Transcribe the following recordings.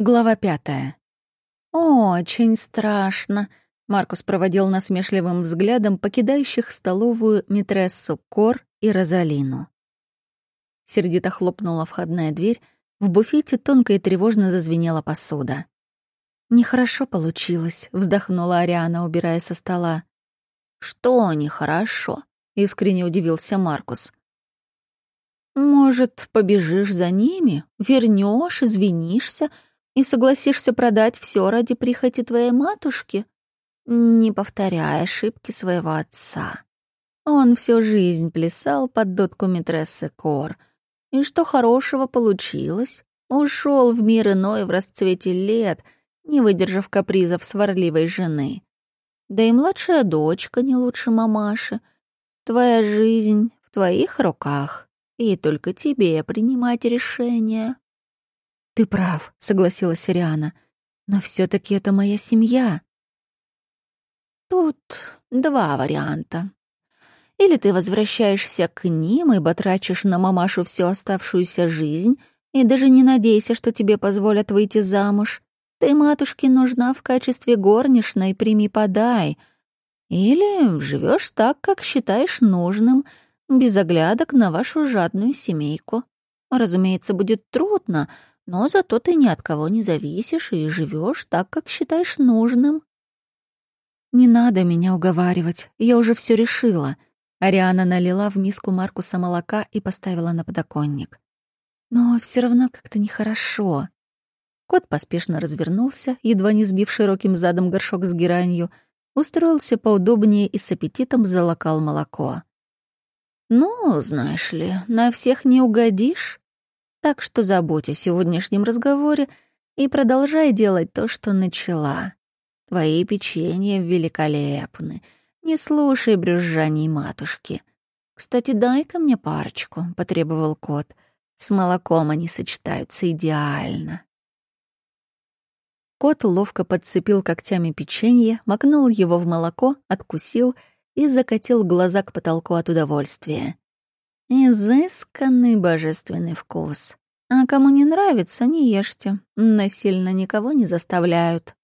Глава пятая. «Очень страшно», — Маркус проводил насмешливым взглядом покидающих столовую Митрессу Кор и Розалину. Сердито хлопнула входная дверь, в буфете тонко и тревожно зазвенела посуда. «Нехорошо получилось», — вздохнула Ариана, убирая со стола. «Что нехорошо?» — искренне удивился Маркус. «Может, побежишь за ними, вернешь, извинишься и согласишься продать все ради прихоти твоей матушки? Не повторяй ошибки своего отца. Он всю жизнь плясал под дотку митрессы Кор. И что хорошего получилось? Ушел в мир иной в расцвете лет, не выдержав капризов сварливой жены. Да и младшая дочка не лучше мамаши. Твоя жизнь в твоих руках, и только тебе принимать решение. «Ты прав», — согласилась Ариана. «Но все таки это моя семья». «Тут два варианта. Или ты возвращаешься к ним и батрачишь на мамашу всю оставшуюся жизнь, и даже не надейся, что тебе позволят выйти замуж. Ты матушке нужна в качестве горничной, прими-подай. Или живешь так, как считаешь нужным, без оглядок на вашу жадную семейку. Разумеется, будет трудно, но зато ты ни от кого не зависишь и живешь так, как считаешь нужным. Не надо меня уговаривать, я уже все решила. Ариана налила в миску Маркуса молока и поставила на подоконник. Но все равно как-то нехорошо. Кот поспешно развернулся, едва не сбив широким задом горшок с геранью, устроился поудобнее и с аппетитом залокал молоко. «Ну, знаешь ли, на всех не угодишь», так что забудь о сегодняшнем разговоре и продолжай делать то, что начала. Твои печенья великолепны. Не слушай брюзжаний матушки. Кстати, дай-ка мне парочку, — потребовал кот. С молоком они сочетаются идеально. Кот ловко подцепил когтями печенье, макнул его в молоко, откусил и закатил глаза к потолку от удовольствия. Изысканный божественный вкус. А кому не нравится, не ешьте. Насильно никого не заставляют.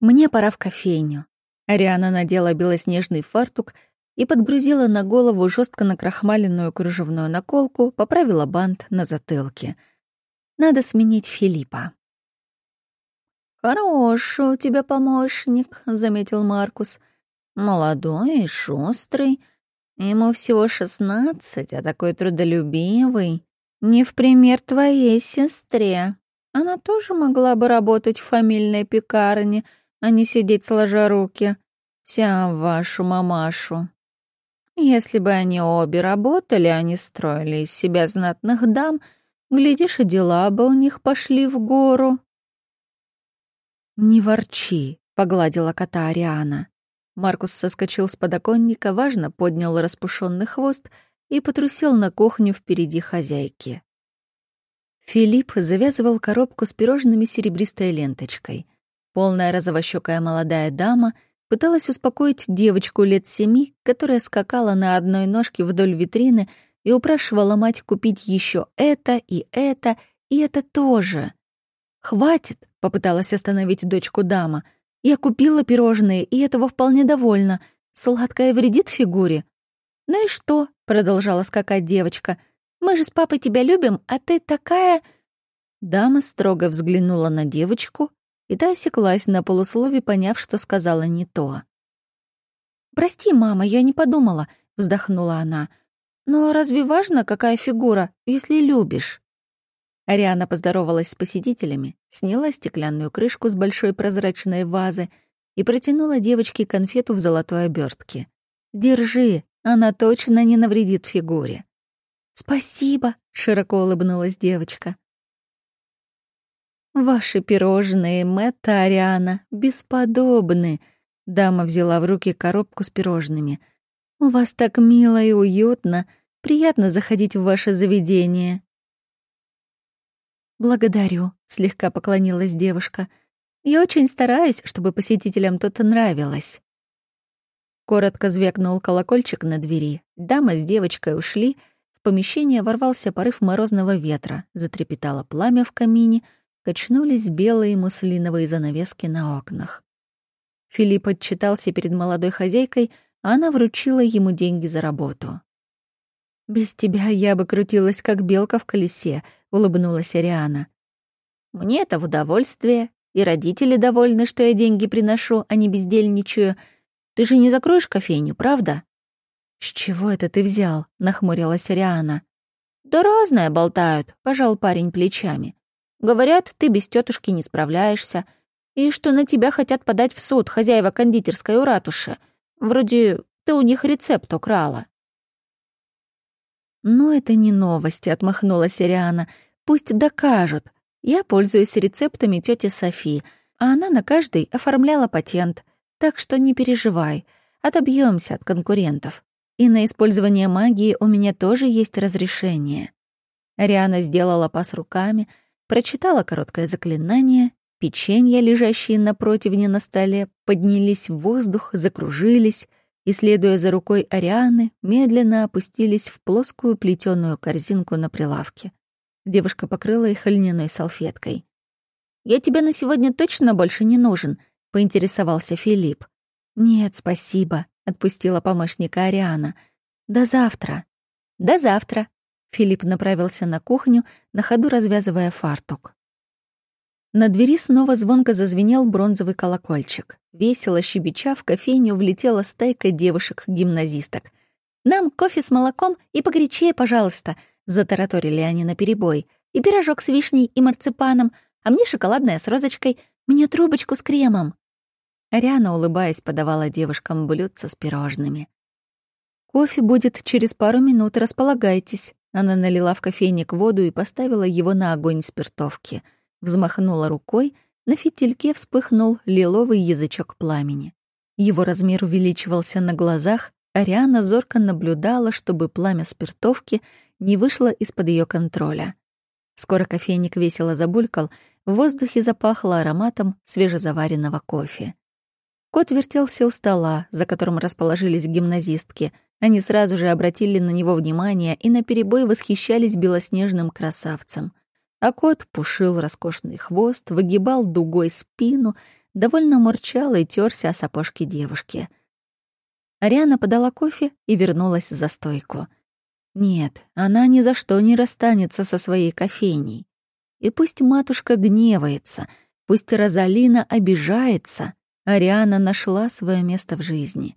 Мне пора в кофейню. Ариана надела белоснежный фартук и подгрузила на голову жестко накрахмаленную кружевную наколку, поправила бант на затылке. Надо сменить Филиппа. «Хороший у тебя помощник», — заметил Маркус. «Молодой и шустрый». Ему всего шестнадцать, а такой трудолюбивый. Не в пример твоей сестре. Она тоже могла бы работать в фамильной пекарне, а не сидеть сложа руки. Вся вашу мамашу. Если бы они обе работали, а не строили из себя знатных дам, глядишь, и дела бы у них пошли в гору. «Не ворчи», — погладила кота Ариана. Маркус соскочил с подоконника, важно поднял распушенный хвост и потрусил на кухню впереди хозяйки. Филипп завязывал коробку с пирожными серебристой ленточкой. Полная розовощекая молодая дама пыталась успокоить девочку лет семи, которая скакала на одной ножке вдоль витрины и упрашивала мать купить еще это и это, и это тоже. «Хватит!» — попыталась остановить дочку дама — я купила пирожные, и этого вполне довольна. Сладкое вредит фигуре. Ну и что? продолжала скакать девочка. Мы же с папой тебя любим, а ты такая... Дама строго взглянула на девочку, и та осеклась на полуслове, поняв, что сказала не то. «Прости, мама, я не подумала», — вздохнула она. «Но разве важно, какая фигура, если любишь?» Ариана поздоровалась с посетителями, сняла стеклянную крышку с большой прозрачной вазы и протянула девочке конфету в золотой обертке. «Держи, она точно не навредит фигуре». «Спасибо», — широко улыбнулась девочка. «Ваши пирожные, Мэтта Ариана, бесподобны», — дама взяла в руки коробку с пирожными. «У вас так мило и уютно, приятно заходить в ваше заведение». «Благодарю», — слегка поклонилась девушка. «Я очень стараюсь, чтобы посетителям тут нравилось». Коротко звякнул колокольчик на двери. Дама с девочкой ушли. В помещение ворвался порыв морозного ветра, затрепетало пламя в камине, качнулись белые муслиновые занавески на окнах. Филипп отчитался перед молодой хозяйкой, а она вручила ему деньги за работу. «Без тебя я бы крутилась, как белка в колесе», — улыбнулась Ариана. «Мне это в удовольствие, и родители довольны, что я деньги приношу, а не бездельничаю. Ты же не закроешь кофейню, правда?» «С чего это ты взял?» — нахмурилась Ариана. «Да разное болтают», — пожал парень плечами. «Говорят, ты без тетушки не справляешься, и что на тебя хотят подать в суд хозяева кондитерской у ратуши. Вроде ты у них рецепт украла». «Но это не новости», — отмахнулась Ариана. «Пусть докажут. Я пользуюсь рецептами тети Софи, а она на каждый оформляла патент. Так что не переживай, отобьемся от конкурентов. И на использование магии у меня тоже есть разрешение». Ариана сделала пас руками, прочитала короткое заклинание, печенья, лежащие на противне на столе, поднялись в воздух, закружились и, следуя за рукой Арианы, медленно опустились в плоскую плетеную корзинку на прилавке. Девушка покрыла их льняной салфеткой. «Я тебе на сегодня точно больше не нужен?» — поинтересовался Филипп. «Нет, спасибо», — отпустила помощника Ариана. «До завтра». «До завтра». Филипп направился на кухню, на ходу развязывая фартук. На двери снова звонко зазвенел бронзовый колокольчик. Весело щебеча в кофейню влетела стайка девушек-гимназисток. «Нам кофе с молоком и погорячее, пожалуйста», — затараторили они наперебой. «И пирожок с вишней и марципаном, а мне шоколадная с розочкой, мне трубочку с кремом». Ариана, улыбаясь, подавала девушкам блюдца с пирожными. «Кофе будет через пару минут, располагайтесь». Она налила в кофейник воду и поставила его на огонь спиртовки. Взмахнула рукой, на фитильке вспыхнул лиловый язычок пламени. Его размер увеличивался на глазах, Ариана зорко наблюдала, чтобы пламя спиртовки не вышло из-под ее контроля. Скоро кофейник весело забулькал, в воздухе запахло ароматом свежезаваренного кофе. Кот вертелся у стола, за которым расположились гимназистки. Они сразу же обратили на него внимание и наперебой восхищались белоснежным красавцем. А кот пушил роскошный хвост, выгибал дугой спину, довольно мурчал и терся о сапожки девушки. Ариана подала кофе и вернулась за стойку. Нет, она ни за что не расстанется со своей кофейней. И пусть матушка гневается, пусть Розалина обижается, Ариана нашла свое место в жизни.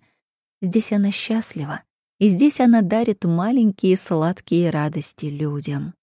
Здесь она счастлива, и здесь она дарит маленькие сладкие радости людям.